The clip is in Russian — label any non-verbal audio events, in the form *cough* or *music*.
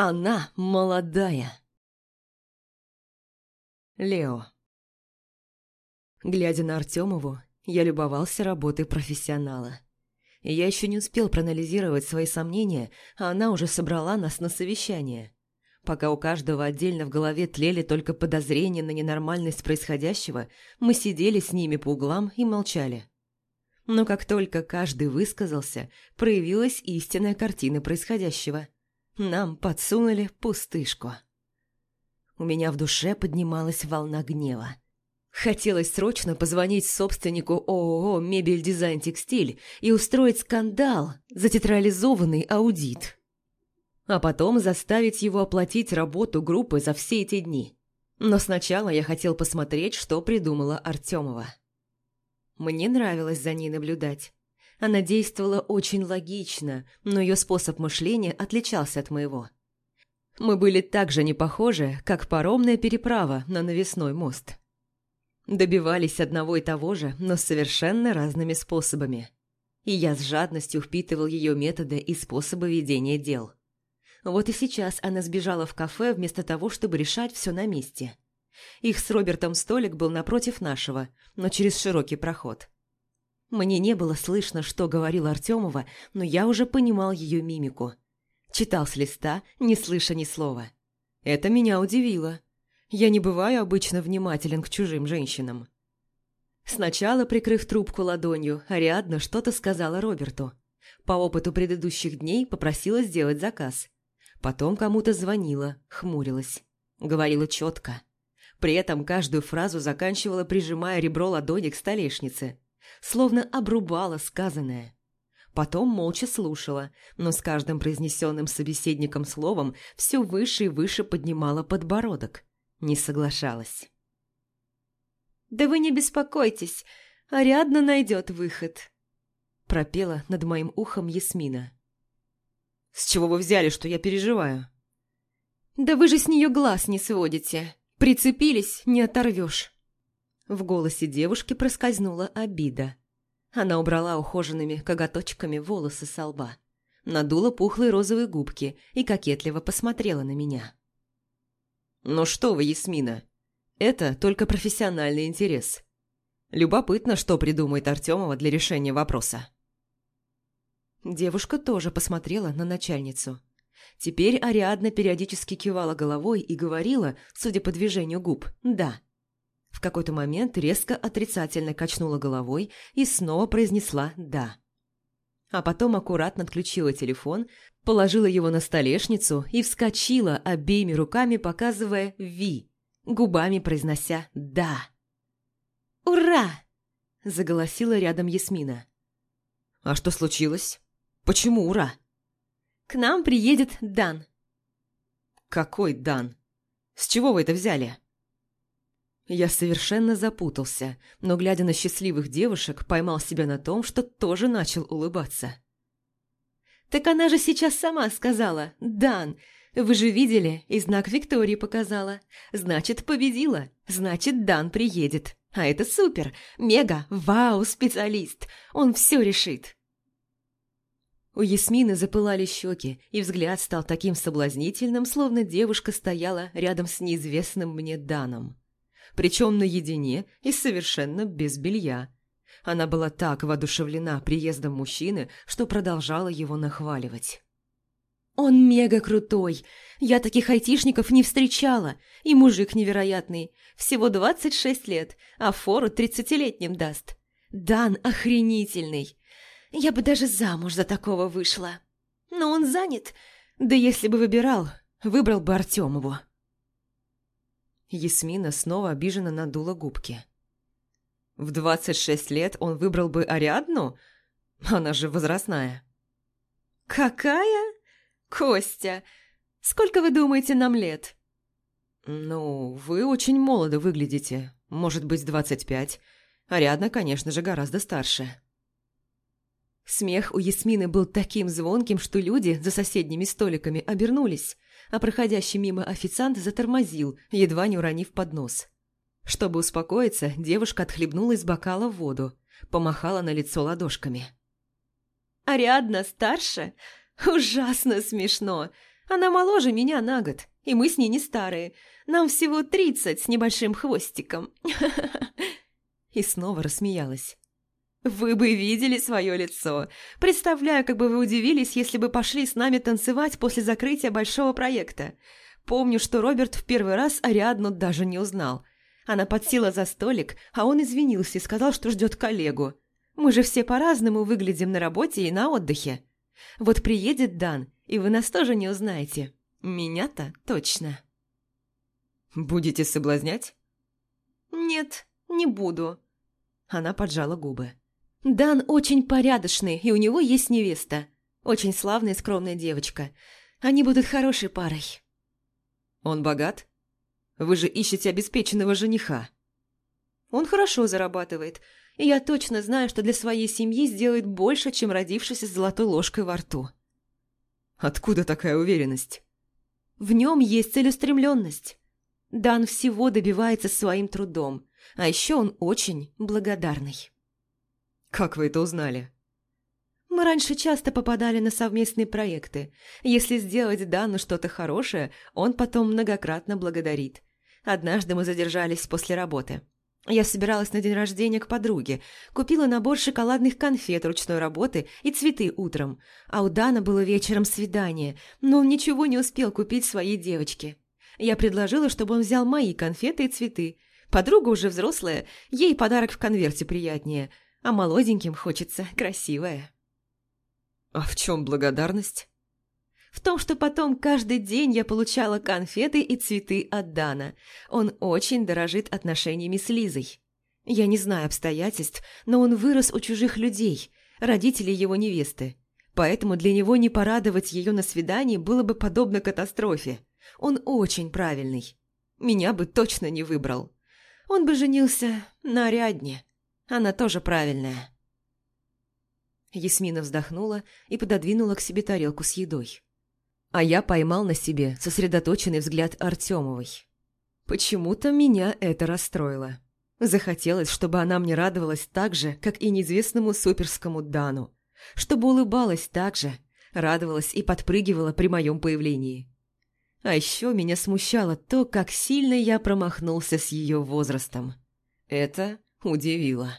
Она молодая. Лео. Глядя на Артемову, я любовался работой профессионала. Я еще не успел проанализировать свои сомнения, а она уже собрала нас на совещание. Пока у каждого отдельно в голове тлели только подозрения на ненормальность происходящего, мы сидели с ними по углам и молчали. Но как только каждый высказался, проявилась истинная картина происходящего – нам подсунули пустышку. У меня в душе поднималась волна гнева. Хотелось срочно позвонить собственнику ООО «Мебель Дизайн Текстиль» и устроить скандал за тетрализованный аудит. А потом заставить его оплатить работу группы за все эти дни. Но сначала я хотел посмотреть, что придумала Артемова. Мне нравилось за ней наблюдать. Она действовала очень логично, но ее способ мышления отличался от моего. Мы были так же не похожи, как паромная переправа на навесной мост. Добивались одного и того же, но совершенно разными способами. И я с жадностью впитывал ее методы и способы ведения дел. Вот и сейчас она сбежала в кафе вместо того, чтобы решать все на месте. Их с Робертом столик был напротив нашего, но через широкий проход. Мне не было слышно, что говорила Артемова, но я уже понимал ее мимику. Читал с листа, не слыша ни слова. Это меня удивило. Я не бываю обычно внимателен к чужим женщинам. Сначала, прикрыв трубку ладонью, Ариадна что-то сказала Роберту. По опыту предыдущих дней попросила сделать заказ. Потом кому-то звонила, хмурилась. Говорила четко. При этом каждую фразу заканчивала, прижимая ребро ладони к столешнице словно обрубала сказанное. Потом молча слушала, но с каждым произнесенным собеседником словом все выше и выше поднимала подбородок. Не соглашалась. «Да вы не беспокойтесь, Ариадна найдет выход», – пропела над моим ухом Ясмина. «С чего вы взяли, что я переживаю?» «Да вы же с нее глаз не сводите. Прицепились, не оторвешь». В голосе девушки проскользнула обида. Она убрала ухоженными коготочками волосы со лба, надула пухлые розовые губки и кокетливо посмотрела на меня. «Ну что вы, Ясмина, это только профессиональный интерес. Любопытно, что придумает Артемова для решения вопроса». Девушка тоже посмотрела на начальницу. Теперь Ариадна периодически кивала головой и говорила, судя по движению губ, «да». В какой-то момент резко отрицательно качнула головой и снова произнесла «да». А потом аккуратно отключила телефон, положила его на столешницу и вскочила обеими руками, показывая «Ви», губами произнося «да». «Ура!» – заголосила рядом Ясмина. «А что случилось? Почему ура?» «К нам приедет Дан». «Какой Дан? С чего вы это взяли?» Я совершенно запутался, но, глядя на счастливых девушек, поймал себя на том, что тоже начал улыбаться. «Так она же сейчас сама сказала, Дан, вы же видели, и знак Виктории показала. Значит, победила, значит, Дан приедет. А это супер, мега, вау, специалист, он все решит». У Ясмины запылали щеки, и взгляд стал таким соблазнительным, словно девушка стояла рядом с неизвестным мне Даном причем наедине и совершенно без белья. Она была так воодушевлена приездом мужчины, что продолжала его нахваливать. «Он мега крутой! Я таких айтишников не встречала! И мужик невероятный! Всего 26 лет, а фору тридцатилетним даст! Дан охренительный! Я бы даже замуж за такого вышла! Но он занят, да если бы выбирал, выбрал бы Артемову!» Ясмина снова обиженно надула губки. В двадцать шесть лет он выбрал бы Ариадну? Она же возрастная. «Какая? Костя, сколько вы думаете нам лет?» «Ну, вы очень молодо выглядите. Может быть, двадцать пять. Ариадна, конечно же, гораздо старше». Смех у Ясмины был таким звонким, что люди за соседними столиками обернулись а проходящий мимо официант затормозил, едва не уронив поднос. Чтобы успокоиться, девушка отхлебнула из бокала воду, помахала на лицо ладошками. «Ариадна старше? Ужасно смешно! Она моложе меня на год, и мы с ней не старые. Нам всего тридцать с небольшим хвостиком. *laughs* И снова рассмеялась. Вы бы видели свое лицо. Представляю, как бы вы удивились, если бы пошли с нами танцевать после закрытия большого проекта. Помню, что Роберт в первый раз Ариадну даже не узнал. Она подсела за столик, а он извинился и сказал, что ждет коллегу. Мы же все по-разному выглядим на работе и на отдыхе. Вот приедет Дан, и вы нас тоже не узнаете. Меня-то точно. Будете соблазнять? Нет, не буду. Она поджала губы. Дан очень порядочный, и у него есть невеста. Очень славная и скромная девочка. Они будут хорошей парой. Он богат? Вы же ищете обеспеченного жениха. Он хорошо зарабатывает, и я точно знаю, что для своей семьи сделает больше, чем родившись с золотой ложкой во рту. Откуда такая уверенность? В нем есть целеустремленность. Дан всего добивается своим трудом, а еще он очень благодарный. Как вы это узнали? Мы раньше часто попадали на совместные проекты. Если сделать Дану что-то хорошее, он потом многократно благодарит. Однажды мы задержались после работы. Я собиралась на день рождения к подруге, купила набор шоколадных конфет ручной работы и цветы утром, а у Дана было вечером свидание, но он ничего не успел купить своей девочке. Я предложила, чтобы он взял мои конфеты и цветы. Подруга уже взрослая, ей подарок в конверте приятнее – а молоденьким хочется красивое. А в чем благодарность? В том, что потом каждый день я получала конфеты и цветы от Дана. Он очень дорожит отношениями с Лизой. Я не знаю обстоятельств, но он вырос у чужих людей, родителей его невесты. Поэтому для него не порадовать ее на свидании было бы подобно катастрофе. Он очень правильный. Меня бы точно не выбрал. Он бы женился на Ариадне. Она тоже правильная». Ясмина вздохнула и пододвинула к себе тарелку с едой. А я поймал на себе сосредоточенный взгляд Артемовой. Почему-то меня это расстроило. Захотелось, чтобы она мне радовалась так же, как и неизвестному суперскому Дану. Чтобы улыбалась так же, радовалась и подпрыгивала при моем появлении. А еще меня смущало то, как сильно я промахнулся с ее возрастом. Это удивило.